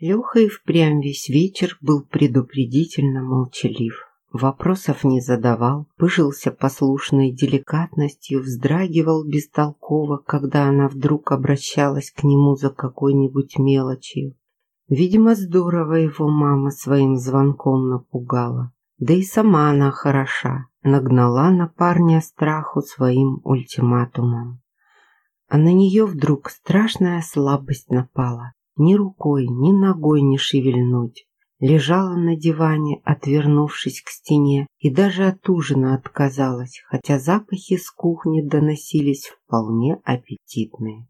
Леха и впрямь весь вечер был предупредительно молчалив. Вопросов не задавал, пыжился послушной деликатностью, вздрагивал бестолково, когда она вдруг обращалась к нему за какой-нибудь мелочью. Видимо, здорово его мама своим звонком напугала. Да и сама она хороша, нагнала на парня страху своим ультиматумом. А на нее вдруг страшная слабость напала. Ни рукой, ни ногой не шевельнуть. Лежала на диване, отвернувшись к стене, и даже от ужина отказалась, хотя запахи с кухни доносились вполне аппетитные.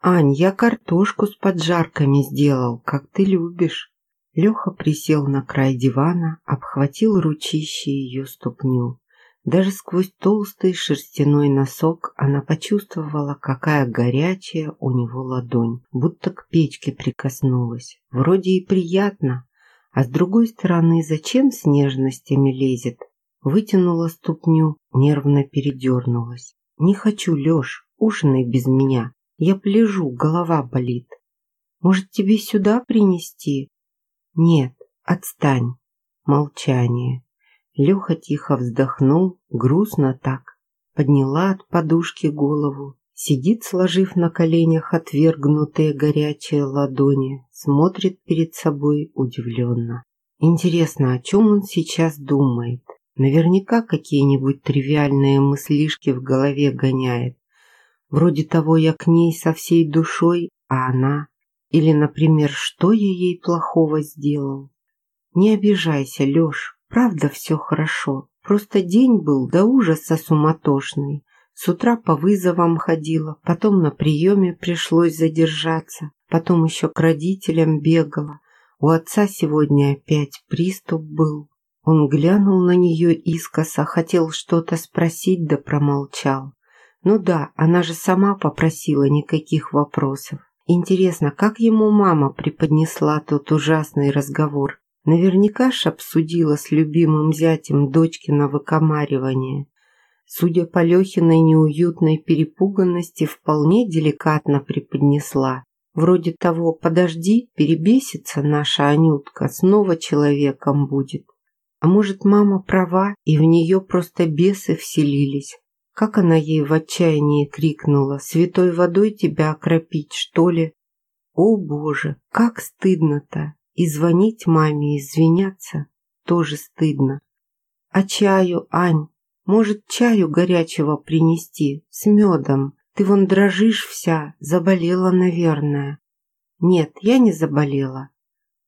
«Ань, я картошку с поджарками сделал, как ты любишь». Леха присел на край дивана, обхватил ручище ее ступню. Даже сквозь толстый шерстяной носок она почувствовала, какая горячая у него ладонь, будто к печке прикоснулась. Вроде и приятно, а с другой стороны, зачем с нежностями лезет? Вытянула ступню, нервно передернулась. «Не хочу, Леш, ужинай без меня. Я полежу, голова болит. Может, тебе сюда принести?» «Нет, отстань». Молчание. Леха тихо вздохнул, грустно так. Подняла от подушки голову. Сидит, сложив на коленях отвергнутые горячие ладони, смотрит перед собой удивленно. Интересно, о чем он сейчас думает? Наверняка какие-нибудь тривиальные мыслишки в голове гоняет. Вроде того, я к ней со всей душой, а она... Или, например, что я ей плохого сделал? Не обижайся, Леш, Правда, все хорошо. Просто день был до ужаса суматошный. С утра по вызовам ходила, потом на приеме пришлось задержаться, потом еще к родителям бегала. У отца сегодня опять приступ был. Он глянул на нее искоса, хотел что-то спросить, да промолчал. Ну да, она же сама попросила никаких вопросов. Интересно, как ему мама преподнесла тот ужасный разговор? Наверняка ж обсудила с любимым зятем дочкино выкомаривание. Судя по Лехиной неуютной перепуганности, вполне деликатно преподнесла. Вроде того «подожди, перебесится наша Анютка, снова человеком будет». А может, мама права, и в нее просто бесы вселились. Как она ей в отчаянии крикнула «Святой водой тебя окропить, что ли?» О, Боже, как стыдно-то! И звонить маме, извиняться тоже стыдно. А чаю, Ань, может, чаю горячего принести, с медом? Ты вон дрожишь вся, заболела, наверное. Нет, я не заболела.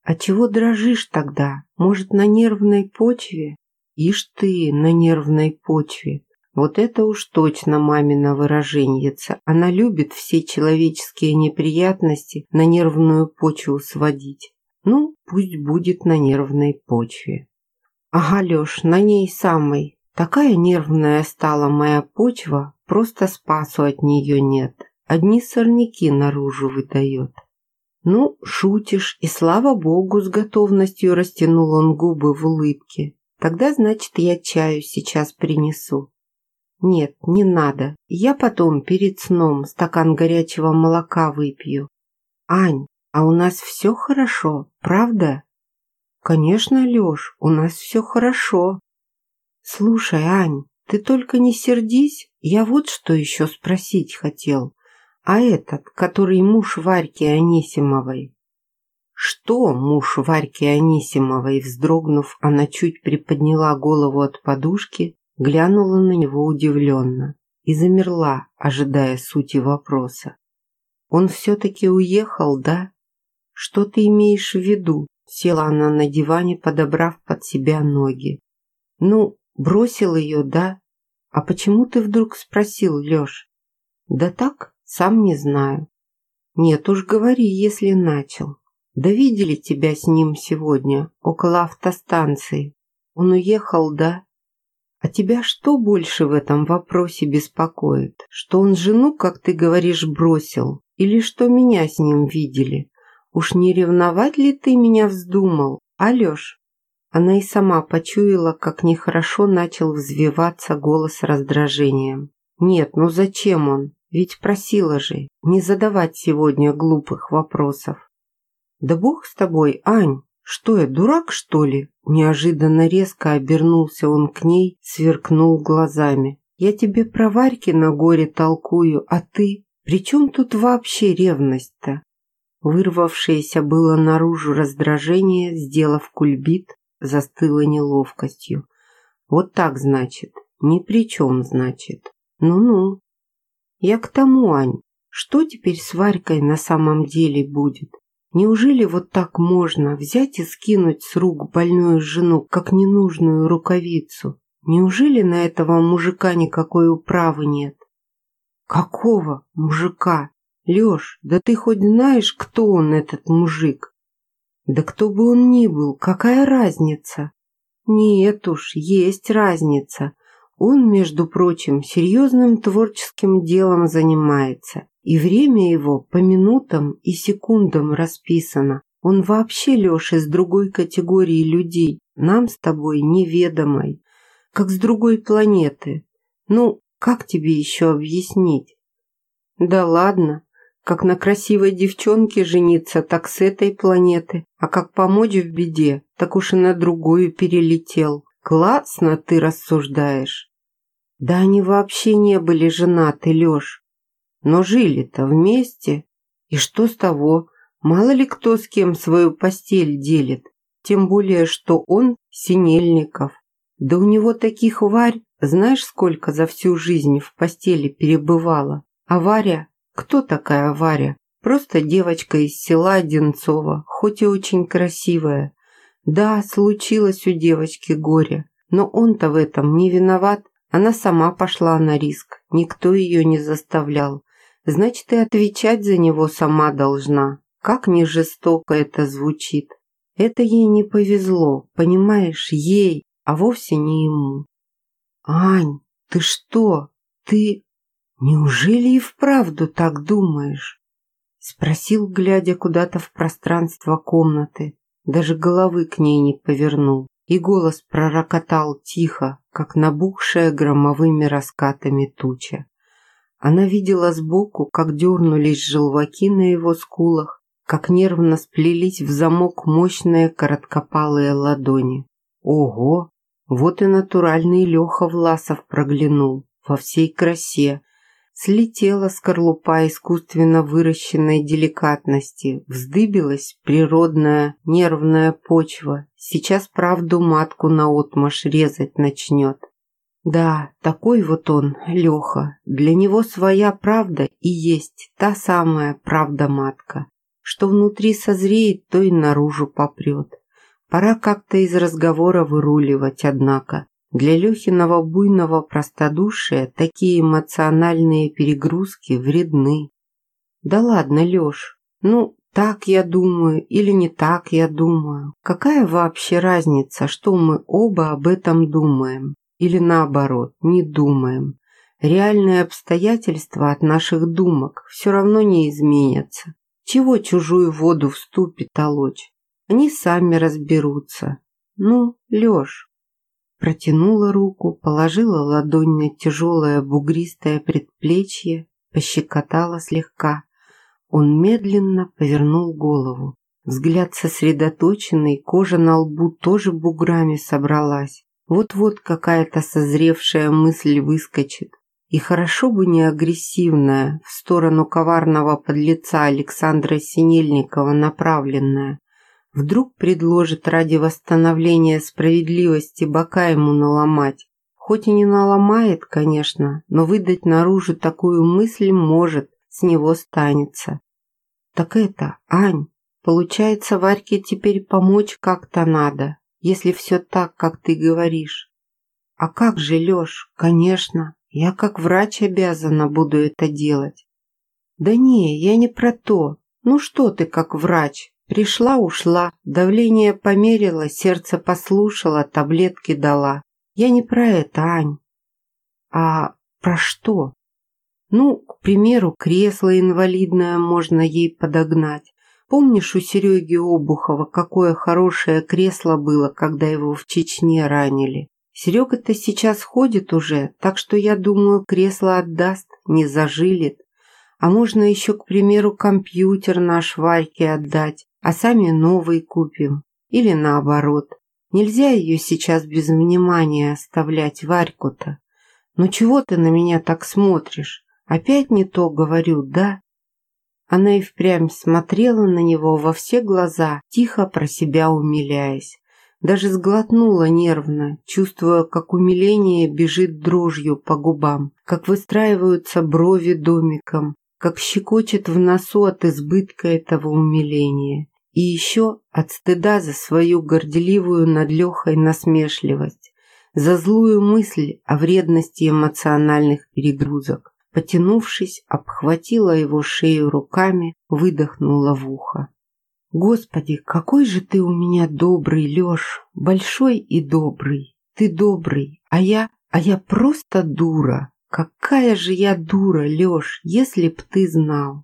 А чего дрожишь тогда? Может, на нервной почве? Ишь ты, на нервной почве. Вот это уж точно мамина выраженьица. Она любит все человеческие неприятности на нервную почву сводить. Ну, пусть будет на нервной почве. Ага, Леш, на ней самой. Такая нервная стала моя почва, просто спасу от нее нет. Одни сорняки наружу выдает. Ну, шутишь, и слава богу, с готовностью растянул он губы в улыбке. Тогда, значит, я чаю сейчас принесу. Нет, не надо. Я потом перед сном стакан горячего молока выпью. Ань, а у нас все хорошо, правда? Конечно, Леш, у нас все хорошо. Слушай, Ань, ты только не сердись, я вот что еще спросить хотел. А этот, который муж Варьки Анисимовой? Что муж Варьки Анисимовой, вздрогнув, она чуть приподняла голову от подушки, глянула на него удивленно и замерла, ожидая сути вопроса. Он все-таки уехал, да? «Что ты имеешь в виду?» Села она на диване, подобрав под себя ноги. «Ну, бросил ее, да? А почему ты вдруг спросил, Леш?» «Да так, сам не знаю». «Нет уж, говори, если начал. Да видели тебя с ним сегодня, около автостанции. Он уехал, да?» А тебя что больше в этом вопросе беспокоит? Что он жену, как ты говоришь, бросил? Или что меня с ним видели? Уж не ревновать ли ты меня вздумал, Алёш? Она и сама почуяла, как нехорошо начал взвиваться голос раздражением. Нет, ну зачем он? Ведь просила же не задавать сегодня глупых вопросов. Да бог с тобой, Ань, что я, дурак, что ли? Неожиданно резко обернулся он к ней, сверкнул глазами. Я тебе про Варьки на горе толкую, а ты? При чем тут вообще ревность-то? Вырвавшееся было наружу раздражение, сделав кульбит, застыло неловкостью. Вот так, значит. Ни при чем, значит. Ну-ну. Я к тому, Ань, что теперь с Варькой на самом деле будет? Неужели вот так можно взять и скинуть с рук больную жену, как ненужную рукавицу? Неужели на этого мужика никакой управы нет? Какого мужика? Лёш, да ты хоть знаешь, кто он, этот мужик? Да кто бы он ни был, какая разница? Нет уж, есть разница. Он, между прочим, серьезным творческим делом занимается, и время его по минутам и секундам расписано. Он вообще, Леша, из другой категории людей, нам с тобой неведомой, как с другой планеты. Ну, как тебе еще объяснить? Да ладно, как на красивой девчонке жениться, так с этой планеты, а как помочь в беде, так уж и на другую перелетел. Классно ты рассуждаешь. Да они вообще не были женаты, Лёш. Но жили-то вместе. И что с того? Мало ли кто с кем свою постель делит. Тем более, что он Синельников. Да у него таких Варь, знаешь, сколько за всю жизнь в постели перебывала. А Варя кто такая Варя? Просто девочка из села Одинцова, хоть и очень красивая. Да, случилось у девочки горе, но он-то в этом не виноват. Она сама пошла на риск, никто ее не заставлял. Значит, и отвечать за него сама должна. Как не жестоко это звучит. Это ей не повезло, понимаешь, ей, а вовсе не ему. «Ань, ты что? Ты...» «Неужели и вправду так думаешь?» Спросил, глядя куда-то в пространство комнаты. Даже головы к ней не повернул. И голос пророкотал тихо, как набухшая громовыми раскатами туча. Она видела сбоку, как дернулись желваки на его скулах, как нервно сплелись в замок мощные короткопалые ладони. Ого! Вот и натуральный Леха Власов проглянул во всей красе, Слетела скорлупа искусственно выращенной деликатности, вздыбилась природная нервная почва. Сейчас правду матку наотмашь резать начнет. Да, такой вот он, Леха. Для него своя правда и есть та самая правда-матка. Что внутри созреет, то и наружу попрет. Пора как-то из разговора выруливать, однако. Для Лехиного буйного простодушия такие эмоциональные перегрузки вредны. Да ладно, Леш, ну, так я думаю или не так я думаю. Какая вообще разница, что мы оба об этом думаем? Или наоборот, не думаем? Реальные обстоятельства от наших думок все равно не изменятся. Чего чужую воду в ступе толочь? Они сами разберутся. Ну, Леш, Протянула руку, положила ладонь на тяжелое бугристое предплечье, пощекотала слегка. Он медленно повернул голову. Взгляд сосредоточенный, кожа на лбу тоже буграми собралась. Вот-вот какая-то созревшая мысль выскочит. И хорошо бы не агрессивная, в сторону коварного подлеца Александра Синельникова направленная. Вдруг предложит ради восстановления справедливости бока ему наломать. Хоть и не наломает, конечно, но выдать наружу такую мысль может, с него станется. Так это, Ань, получается, Варьке теперь помочь как-то надо, если все так, как ты говоришь. А как же, Леш, конечно, я как врач обязана буду это делать. Да не, я не про то. Ну что ты как врач, Пришла-ушла, давление померила, сердце послушала, таблетки дала. Я не про это, Ань. А про что? Ну, к примеру, кресло инвалидное можно ей подогнать. Помнишь у Сереги Обухова, какое хорошее кресло было, когда его в Чечне ранили? Серега-то сейчас ходит уже, так что я думаю, кресло отдаст, не зажилит. А можно еще, к примеру, компьютер наш Варьке отдать. А сами новый купим. Или наоборот. Нельзя ее сейчас без внимания оставлять, Варьку-то. Ну чего ты на меня так смотришь? Опять не то говорю, да? Она и впрямь смотрела на него во все глаза, тихо про себя умиляясь. Даже сглотнула нервно, чувствуя, как умиление бежит дрожью по губам, как выстраиваются брови домиком, как щекочет в носу от избытка этого умиления. И еще от стыда за свою горделивую над Лехой насмешливость, за злую мысль о вредности эмоциональных перегрузок. Потянувшись, обхватила его шею руками, выдохнула в ухо. «Господи, какой же ты у меня добрый, Леш, большой и добрый. Ты добрый, а я, а я просто дура. Какая же я дура, Леш, если б ты знал!»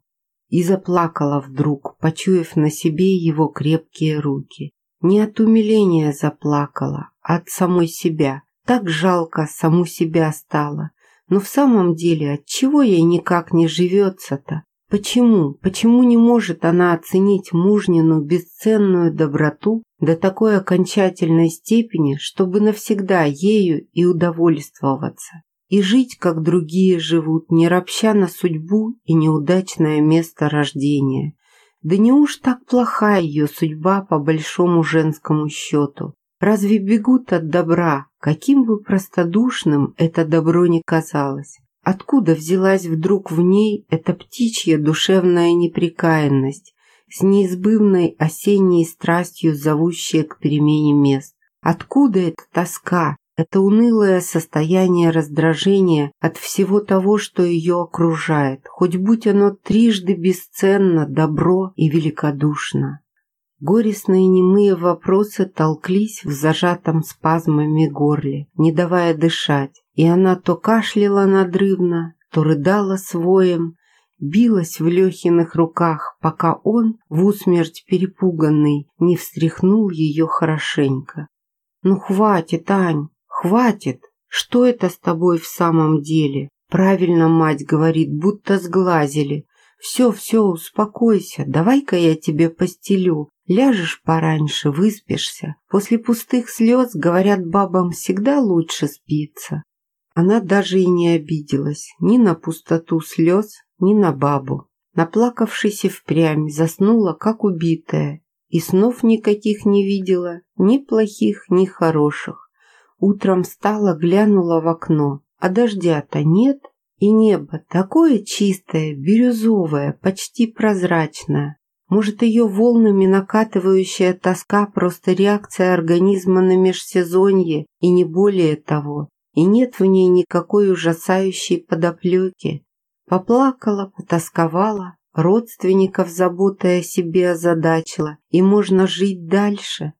И заплакала вдруг, почуяв на себе его крепкие руки. Не от умиления заплакала, а от самой себя. Так жалко саму себя стало. Но в самом деле, от чего ей никак не живется-то? Почему? Почему не может она оценить мужнину бесценную доброту до такой окончательной степени, чтобы навсегда ею и удовольствоваться? И жить, как другие живут, не ропща на судьбу и неудачное место рождения. Да не уж так плоха ее судьба по большому женскому счету. Разве бегут от добра, каким бы простодушным это добро ни казалось? Откуда взялась вдруг в ней эта птичья душевная неприкаянность, с неизбывной осенней страстью зовущая к перемене мест? Откуда эта тоска, это унылое состояние раздражения от всего того, что ее окружает, хоть будь оно трижды бесценно, добро и великодушно? Горестные немые вопросы толклись в зажатом спазмами горле, не давая дышать, и она то кашляла надрывно, то рыдала своим, билась в Лехиных руках, пока он, в усмерть перепуганный, не встряхнул ее хорошенько. «Ну хватит, Ань, хватит! Что это с тобой в самом деле?» Правильно мать говорит, будто сглазили. «Все, все, успокойся, давай-ка я тебе постелю, Ляжешь пораньше, выспишься. После пустых слез, говорят, бабам всегда лучше спится. Она даже и не обиделась ни на пустоту слез, ни на бабу. Наплакавшись и впрямь, заснула, как убитая, и снов никаких не видела, ни плохих, ни хороших. Утром встала, глянула в окно, а дождя-то нет, и небо такое чистое, бирюзовое, почти прозрачное. Может, ее волнами накатывающая тоска просто реакция организма на межсезонье и не более того, и нет в ней никакой ужасающей подоплеки. Поплакала, потасковала, родственников заботой о себе озадачила, и можно жить дальше.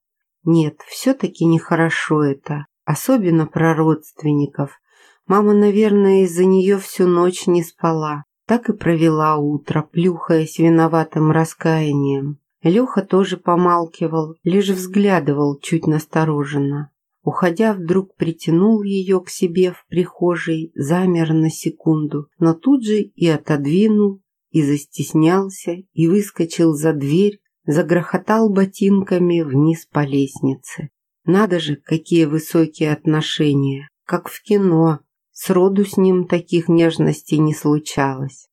Нет, все-таки нехорошо это, особенно про родственников. Мама, наверное, из-за нее всю ночь не спала так и провела утро, плюхаясь виноватым раскаянием. Леха тоже помалкивал, лишь взглядывал чуть настороженно. Уходя, вдруг притянул ее к себе в прихожей, замер на секунду, но тут же и отодвинул, и застеснялся, и выскочил за дверь, загрохотал ботинками вниз по лестнице. Надо же, какие высокие отношения, как в кино, Сроду с ним таких нежностей не случалось.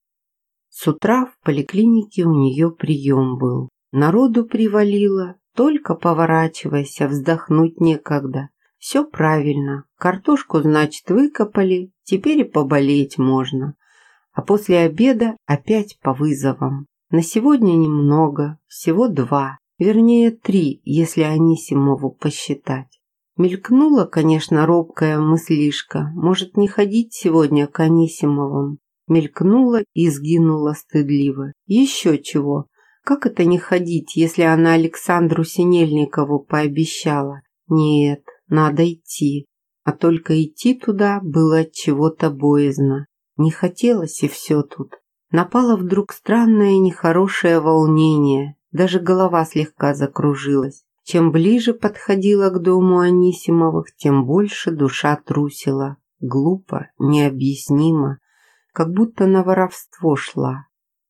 С утра в поликлинике у нее прием был. Народу привалило, только поворачивайся, вздохнуть некогда. Все правильно. Картошку, значит, выкопали, теперь и поболеть можно. А после обеда опять по вызовам. На сегодня немного, всего два, вернее три, если Анисимову посчитать. Мелькнула, конечно, робкая мыслишка, может, не ходить сегодня к Анисимовым. Мелькнула и сгинула стыдливо. Еще чего. Как это не ходить, если она Александру Синельникову пообещала? Нет, надо идти. А только идти туда было от чего-то боязно. Не хотелось и все тут. Напало вдруг странное нехорошее волнение. Даже голова слегка закружилась. Чем ближе подходила к дому Анисимовых, тем больше душа трусила. Глупо, необъяснимо, как будто на воровство шла.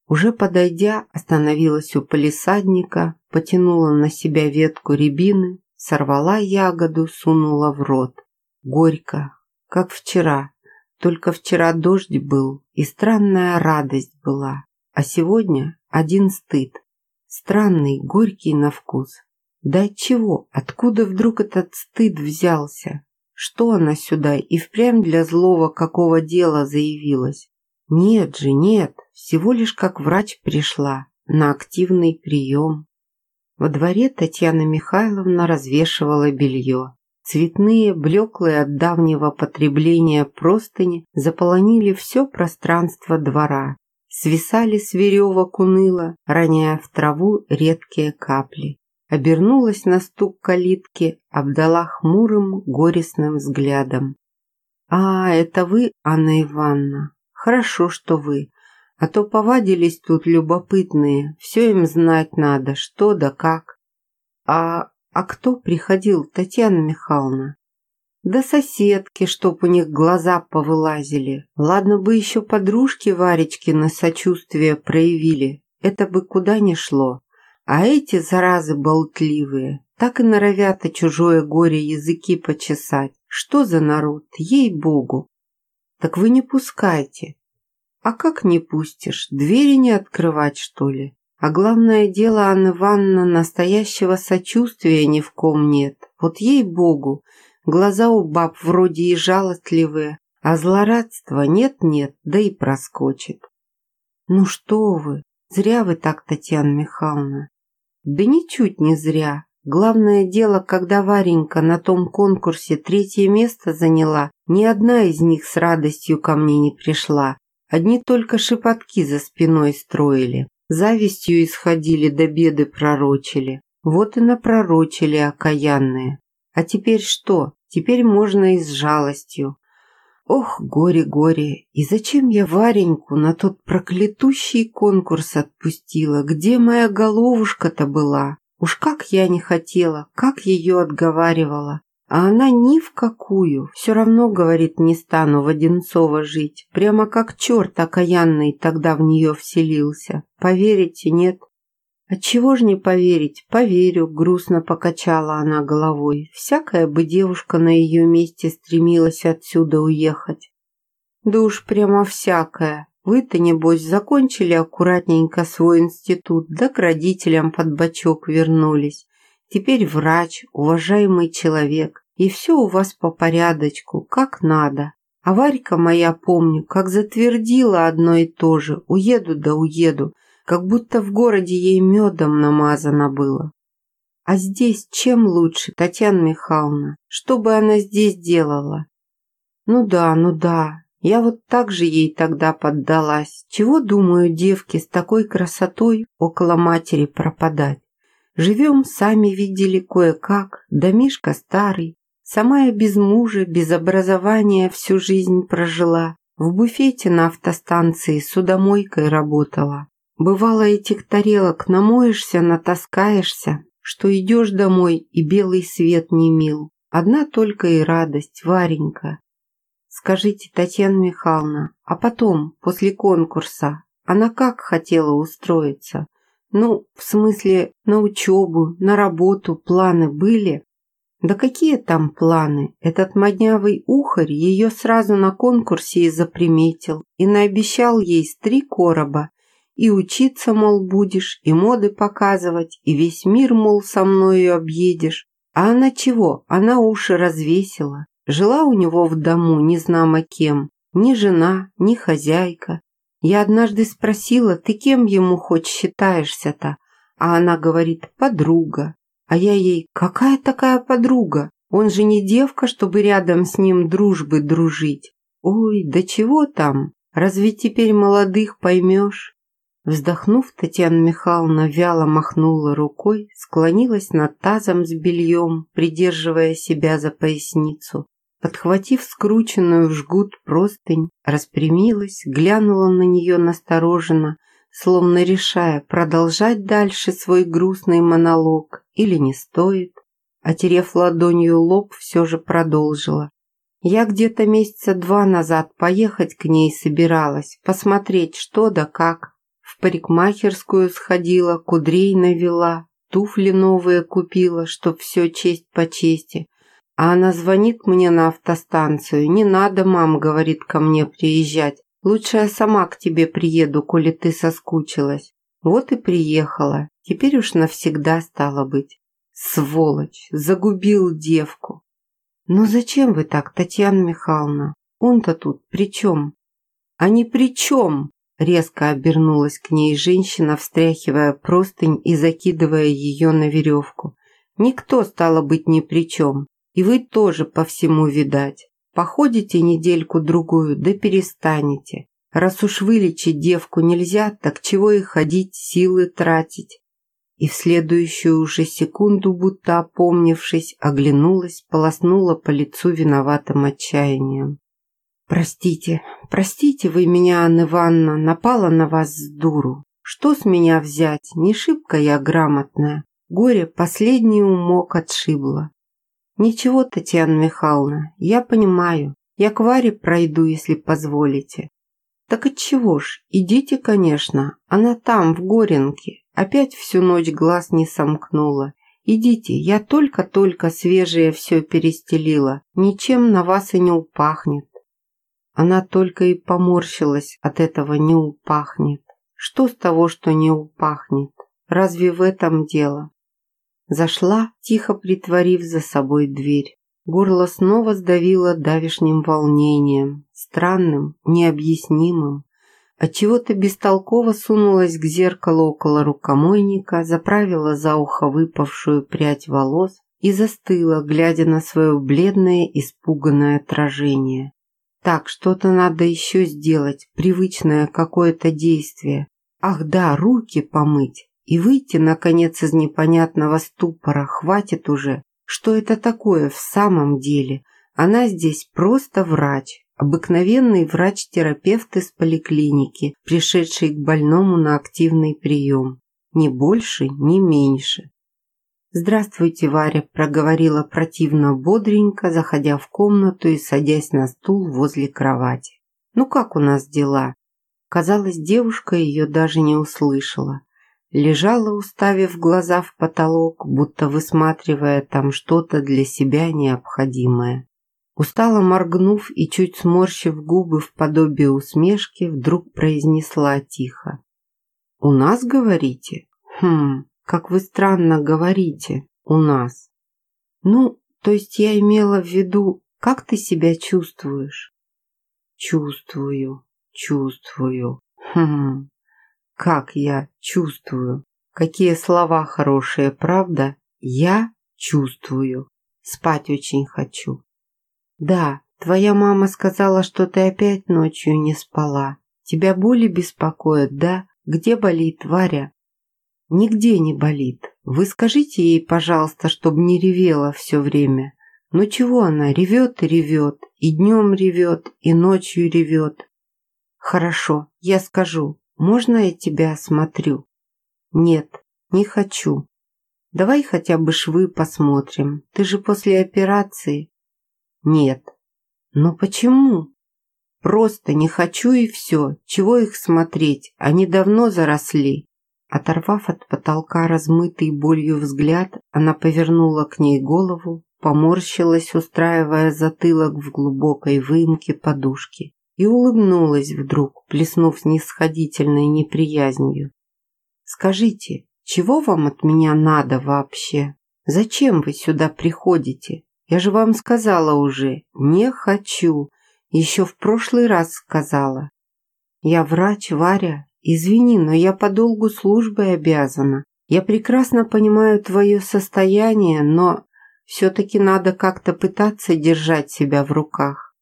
Уже подойдя, остановилась у полисадника, потянула на себя ветку рябины, сорвала ягоду, сунула в рот. Горько, как вчера, только вчера дождь был и странная радость была, а сегодня один стыд. Странный, горький на вкус. Да чего? Откуда вдруг этот стыд взялся? Что она сюда и впрямь для злого какого дела заявилась? Нет же, нет, всего лишь как врач пришла на активный прием. Во дворе Татьяна Михайловна развешивала белье. Цветные, блеклые от давнего потребления простыни заполонили все пространство двора. Свисали с веревок уныло, роняя в траву редкие капли. Обернулась на стук калитки, обдала хмурым, горестным взглядом. «А, это вы, Анна Ивановна? Хорошо, что вы. А то повадились тут любопытные, все им знать надо, что да как. А а кто приходил, Татьяна Михайловна? Да соседки, чтоб у них глаза повылазили. Ладно бы еще подружки Варечки на сочувствие проявили. Это бы куда ни шло. А эти заразы болтливые, так и норовят и чужое горе языки почесать. Что за народ, ей-богу. Так вы не пускайте. А как не пустишь, двери не открывать, что ли? А главное дело, Анна Ивановна, настоящего сочувствия ни в ком нет. Вот ей-богу, глаза у баб вроде и жалостливые, а злорадства нет-нет, да и проскочит. Ну что вы, зря вы так, Татьяна Михайловна. Да ничуть не зря. Главное дело, когда Варенька на том конкурсе третье место заняла, ни одна из них с радостью ко мне не пришла. Одни только шепотки за спиной строили. Завистью исходили до беды пророчили. Вот и напророчили окаянные. А теперь что? Теперь можно и с жалостью. Ох, горе-горе, и зачем я Вареньку на тот проклятущий конкурс отпустила? Где моя головушка-то была? Уж как я не хотела, как ее отговаривала. А она ни в какую. Все равно, говорит, не стану в Одинцово жить. Прямо как черт окаянный тогда в нее вселился. Поверите, нет? Отчего ж не поверить? Поверю, грустно покачала она головой. Всякая бы девушка на ее месте стремилась отсюда уехать. Да уж прямо всякая. Вы-то, небось, закончили аккуратненько свой институт, да к родителям под бочок вернулись. Теперь врач, уважаемый человек, и все у вас по порядочку, как надо. А моя, помню, как затвердила одно и то же, уеду да уеду, как будто в городе ей медом намазано было. А здесь чем лучше, Татьяна Михайловна? Что бы она здесь делала? Ну да, ну да, я вот так же ей тогда поддалась. Чего, думаю, девки с такой красотой около матери пропадать? Живем, сами видели кое-как, домишка старый. Сама я без мужа, без образования всю жизнь прожила. В буфете на автостанции судомойкой работала. Бывало, этих тарелок намоешься, натаскаешься, что идешь домой и белый свет не мил. Одна только и радость, Варенька. Скажите, Татьяна Михайловна, а потом, после конкурса, она как хотела устроиться? Ну, в смысле, на учебу, на работу планы были? Да какие там планы? Этот моднявый ухарь ее сразу на конкурсе и заприметил, и наобещал ей три короба. И учиться, мол, будешь, и моды показывать, и весь мир, мол, со мною объедешь. А она чего? Она уши развесила. Жила у него в дому незнамо кем. Ни жена, ни хозяйка. Я однажды спросила, ты кем ему хоть считаешься-то? А она говорит, подруга. А я ей, какая такая подруга? Он же не девка, чтобы рядом с ним дружбы дружить. Ой, да чего там? Разве теперь молодых поймешь? Вздохнув, Татьяна Михайловна вяло махнула рукой, склонилась над тазом с бельем, придерживая себя за поясницу. Подхватив скрученную в жгут простынь, распрямилась, глянула на нее настороженно, словно решая, продолжать дальше свой грустный монолог или не стоит. Отерев ладонью лоб, все же продолжила. Я где-то месяца два назад поехать к ней собиралась, посмотреть, что да как. Парикмахерскую сходила, кудрей навела, туфли новые купила, чтоб все честь по чести. А она звонит мне на автостанцию. «Не надо, мам, — говорит, — ко мне приезжать. Лучше я сама к тебе приеду, коли ты соскучилась». Вот и приехала. Теперь уж навсегда стало быть. Сволочь, загубил девку. «Ну зачем вы так, Татьяна Михайловна? Он-то тут при чем?» «А не при чем!» Резко обернулась к ней женщина, встряхивая простынь и закидывая ее на веревку. «Никто, стало быть, ни при чем. И вы тоже по всему видать. Походите недельку-другую, да перестанете. Раз уж вылечить девку нельзя, так чего и ходить, силы тратить. И в следующую уже секунду, будто опомнившись, оглянулась, полоснула по лицу виноватым отчаянием. «Простите, простите вы меня, Анна Ивановна, напала на вас с дуру. Что с меня взять? Не шибко я грамотная. Горе последний умок отшибло. «Ничего, Татьяна Михайловна, я понимаю. Я к Варе пройду, если позволите». «Так отчего ж? Идите, конечно. Она там, в Горенке. Опять всю ночь глаз не сомкнула. Идите, я только-только свежее все перестелила. Ничем на вас и не упахнет». Она только и поморщилась от этого «не упахнет». Что с того, что не упахнет? Разве в этом дело? Зашла, тихо притворив за собой дверь. Горло снова сдавило давишним волнением, странным, необъяснимым. Отчего-то бестолково сунулась к зеркалу около рукомойника, заправила за ухо выпавшую прядь волос и застыла, глядя на свое бледное, испуганное отражение. Так, что-то надо еще сделать, привычное какое-то действие. Ах да, руки помыть и выйти, наконец, из непонятного ступора. Хватит уже. Что это такое в самом деле? Она здесь просто врач. Обыкновенный врач-терапевт из поликлиники, пришедший к больному на активный прием. Ни больше, ни меньше. «Здравствуйте, Варя», – проговорила противно бодренько, заходя в комнату и садясь на стул возле кровати. «Ну как у нас дела?» Казалось, девушка ее даже не услышала лежала, уставив глаза в потолок, будто высматривая там что-то для себя необходимое. Устало моргнув и чуть сморщив губы в подобие усмешки, вдруг произнесла тихо. «У нас, говорите? Хм, как вы странно говорите. У нас. Ну, то есть я имела в виду, как ты себя чувствуешь?» «Чувствую, чувствую. Хм, как я чувствую. Какие слова хорошие, правда? Я чувствую. Спать очень хочу. Да, твоя мама сказала, что ты опять ночью не спала. Тебя боли беспокоят, да? Где болит Варя? Нигде не болит. Вы скажите ей, пожалуйста, чтобы не ревела все время. Ну чего она, ревет и ревет, и днем ревет, и ночью ревет. Хорошо, я скажу. Можно я тебя осмотрю? Нет, не хочу. Давай хотя бы швы посмотрим. Ты же после операции. Нет. Но почему? Просто не хочу и все. Чего их смотреть? Они давно заросли. Оторвав от потолка размытый болью взгляд, она повернула к ней голову, поморщилась, устраивая затылок в глубокой выемке подушки и улыбнулась вдруг, плеснув снисходительной неприязнью. «Скажите, чего вам от меня надо вообще? Зачем вы сюда приходите? Я же вам сказала уже, не хочу. Еще в прошлый раз сказала. Я врач, Варя. Извини, но я по долгу службы обязана. Я прекрасно понимаю твое состояние, но все-таки надо как-то пытаться держать себя в руках.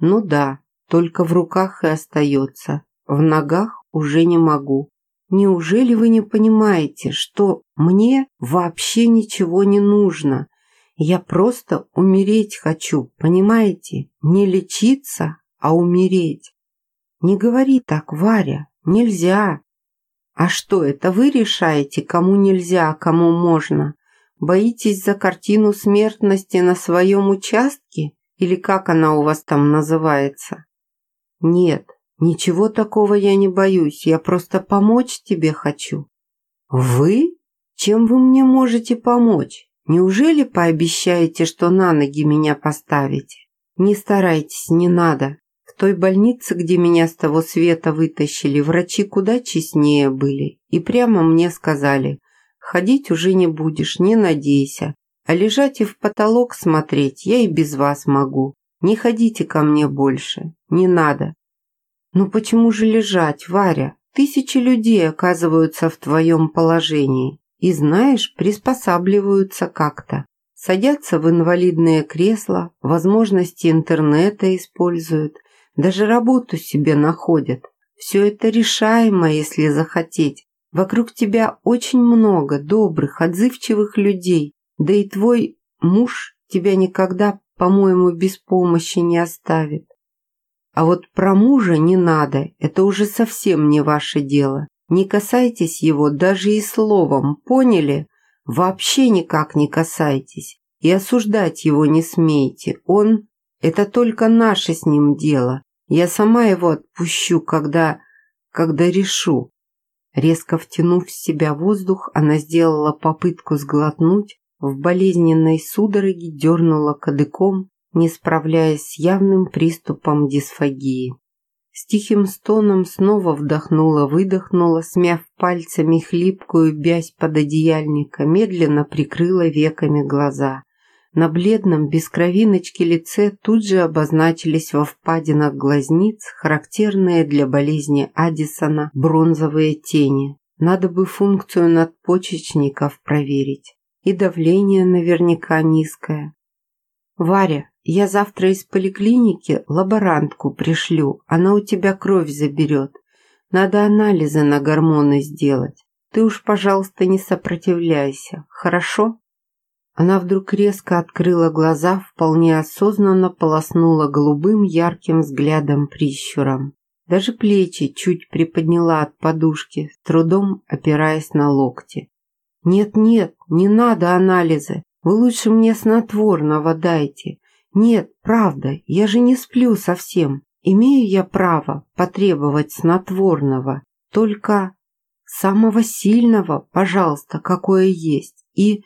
Ну да, только в руках и остается. В ногах уже не могу. Неужели вы не понимаете, что мне вообще ничего не нужно? Я просто умереть хочу, понимаете? Не лечиться, а умереть. Не говори так, Варя, нельзя. А что, это вы решаете, кому нельзя, а кому можно? Боитесь за картину смертности на своем участке? Или как она у вас там называется? Нет, Ничего такого я не боюсь, я просто помочь тебе хочу. Вы? Чем вы мне можете помочь? Неужели пообещаете, что на ноги меня поставите? Не старайтесь, не надо. Той больнице, где меня с того света вытащили, врачи куда честнее были и прямо мне сказали, ходить уже не будешь, не надейся, а лежать и в потолок смотреть я и без вас могу. Не ходите ко мне больше, не надо. Ну почему же лежать, Варя? Тысячи людей оказываются в твоем положении и, знаешь, приспосабливаются как-то. Садятся в инвалидные кресла, возможности интернета используют, даже работу себе находят. Все это решаемо, если захотеть. Вокруг тебя очень много добрых, отзывчивых людей, да и твой муж тебя никогда, по-моему, без помощи не оставит. А вот про мужа не надо, это уже совсем не ваше дело. Не касайтесь его даже и словом, поняли? Вообще никак не касайтесь. И осуждать его не смейте. Он... Это только наше с ним дело. Я сама его отпущу, когда... когда решу. Резко втянув в себя воздух, она сделала попытку сглотнуть, в болезненной судороге дернула кадыком, не справляясь с явным приступом дисфагии. С тихим стоном снова вдохнула-выдохнула, смяв пальцами хлипкую бязь пододеяльника, медленно прикрыла веками глаза. На бледном, без кровиночки лице тут же обозначились во впадинах глазниц, характерные для болезни Аддисона, бронзовые тени. Надо бы функцию надпочечников проверить. И давление наверняка низкое. «Варя, я завтра из поликлиники лаборантку пришлю, она у тебя кровь заберет. Надо анализы на гормоны сделать. Ты уж, пожалуйста, не сопротивляйся, хорошо?» Она вдруг резко открыла глаза, вполне осознанно полоснула голубым ярким взглядом прищуром. Даже плечи чуть приподняла от подушки, с трудом опираясь на локти. «Нет-нет, не надо анализы. Вы лучше мне снотворного дайте. Нет, правда, я же не сплю совсем. Имею я право потребовать снотворного, только самого сильного, пожалуйста, какое есть. И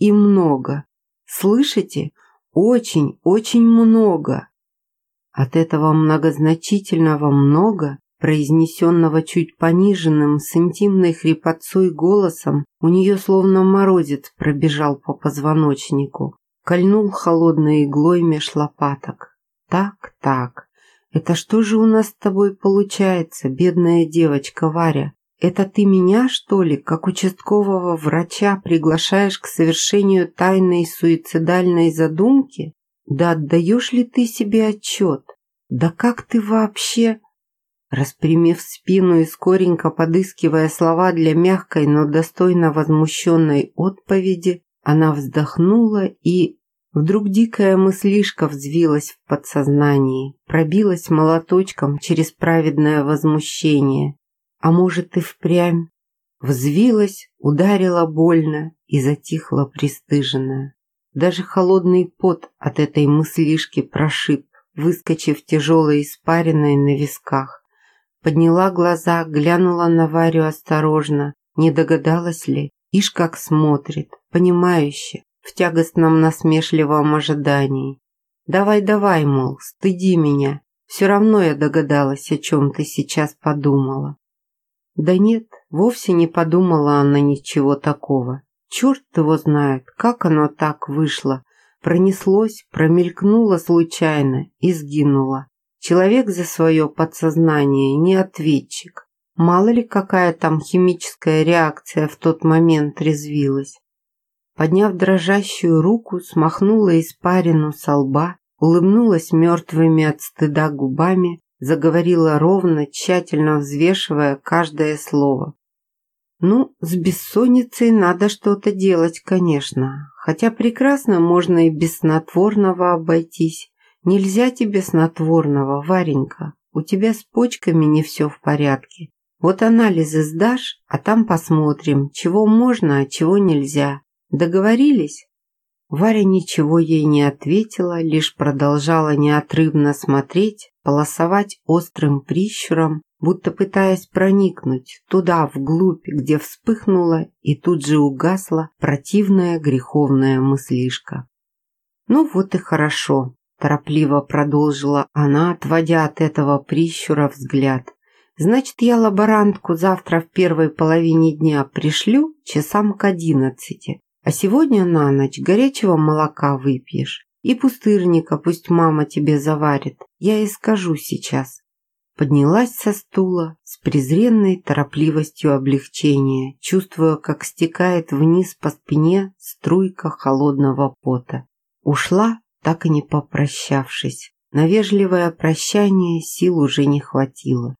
и много. Слышите? Очень, очень много. От этого многозначительного «много», произнесенного чуть пониженным, с интимной хрипотцой голосом, у нее словно морозец пробежал по позвоночнику, кольнул холодной иглой меж лопаток. Так, так, это что же у нас с тобой получается, бедная девочка Варя? Это ты меня, что ли, как участкового врача приглашаешь к совершению тайной суицидальной задумки? Да отдаешь ли ты себе отчет? Да как ты вообще...» Распрямив спину и скоренько подыскивая слова для мягкой, но достойно возмущенной отповеди, она вздохнула и... Вдруг дикая мыслишка взвилась в подсознании, пробилась молоточком через праведное возмущение. А может и впрямь. Взвилась, ударила больно и затихла пристыженная. Даже холодный пот от этой мыслишки прошиб, выскочив тяжелой испариной на висках. Подняла глаза, глянула на Варю осторожно, не догадалась ли, ишь как смотрит, понимающе, в тягостном насмешливом ожидании. «Давай-давай, мол, стыди меня, все равно я догадалась, о чем ты сейчас подумала». Да нет, вовсе не подумала она ничего такого. Черт его знает, как оно так вышло. Пронеслось, промелькнуло случайно и сгинуло. Человек за свое подсознание не ответчик. Мало ли какая там химическая реакция в тот момент резвилась. Подняв дрожащую руку, смахнула испарину со лба, улыбнулась мертвыми от стыда губами заговорила ровно, тщательно взвешивая каждое слово. Ну, с бессонницей надо что-то делать, конечно. Хотя прекрасно можно и без снотворного обойтись. Нельзя тебе снотворного, Варенька. У тебя с почками не все в порядке. Вот анализы сдашь, а там посмотрим, чего можно, а чего нельзя. Договорились? Варя ничего ей не ответила, лишь продолжала неотрывно смотреть полосовать острым прищуром, будто пытаясь проникнуть туда, вглубь, где вспыхнула и тут же угасла противная греховная мыслишка. «Ну вот и хорошо», – торопливо продолжила она, отводя от этого прищура взгляд. «Значит, я лаборантку завтра в первой половине дня пришлю часам к одиннадцати, а сегодня на ночь горячего молока выпьешь. И пустырника пусть мама тебе заварит. Я и скажу сейчас. Поднялась со стула с презренной торопливостью облегчения, чувствуя, как стекает вниз по спине струйка холодного пота. Ушла, так и не попрощавшись. На вежливое прощание сил уже не хватило.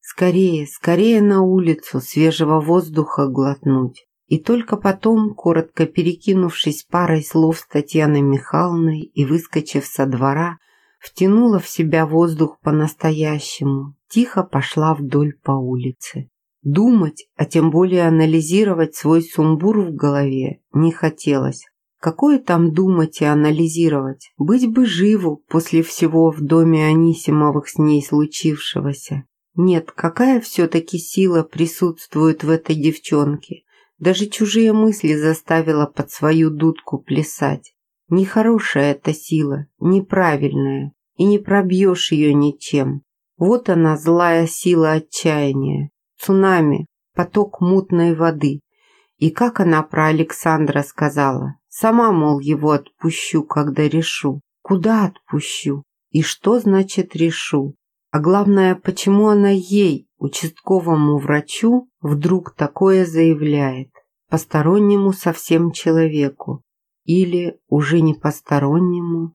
Скорее, скорее на улицу свежего воздуха глотнуть. И только потом, коротко перекинувшись парой слов с Татьяной Михайловной и выскочив со двора, втянула в себя воздух по-настоящему, тихо пошла вдоль по улице. Думать, а тем более анализировать свой сумбур в голове не хотелось. Какое там думать и анализировать? Быть бы живу после всего в доме Анисимовых с ней случившегося. Нет, какая все-таки сила присутствует в этой девчонке? Даже чужие мысли заставила под свою дудку плясать. Нехорошая эта сила, неправильная, и не пробьешь ее ничем. Вот она, злая сила отчаяния, цунами, поток мутной воды. И как она про Александра сказала, сама, мол, его отпущу, когда решу. Куда отпущу? И что значит решу? А главное, почему она ей, участковому врачу, вдруг такое заявляет? Постороннему совсем человеку. Или уже не постороннему.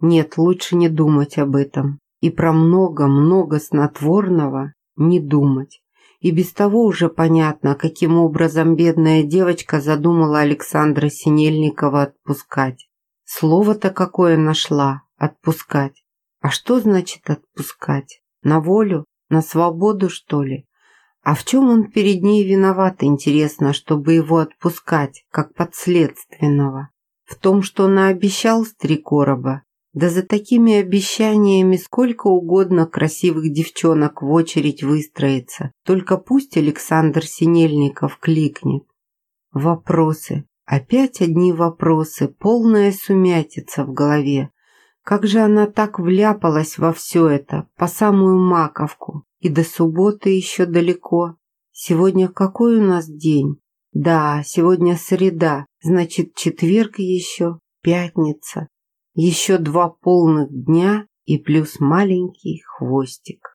Нет, лучше не думать об этом. И про много-много снотворного не думать. И без того уже понятно, каким образом бедная девочка задумала Александра Синельникова отпускать. Слово-то какое нашла – отпускать. А что значит отпускать? На волю? На свободу, что ли? А в чем он перед ней виноват, интересно, чтобы его отпускать, как подследственного? В том, что он обещал с три короба? Да за такими обещаниями сколько угодно красивых девчонок в очередь выстроится. Только пусть Александр Синельников кликнет. Вопросы. Опять одни вопросы, полная сумятица в голове. Как же она так вляпалась во все это, по самую маковку? И до субботы еще далеко. Сегодня какой у нас день? Да, сегодня среда, значит четверг еще, пятница. Еще два полных дня и плюс маленький хвостик.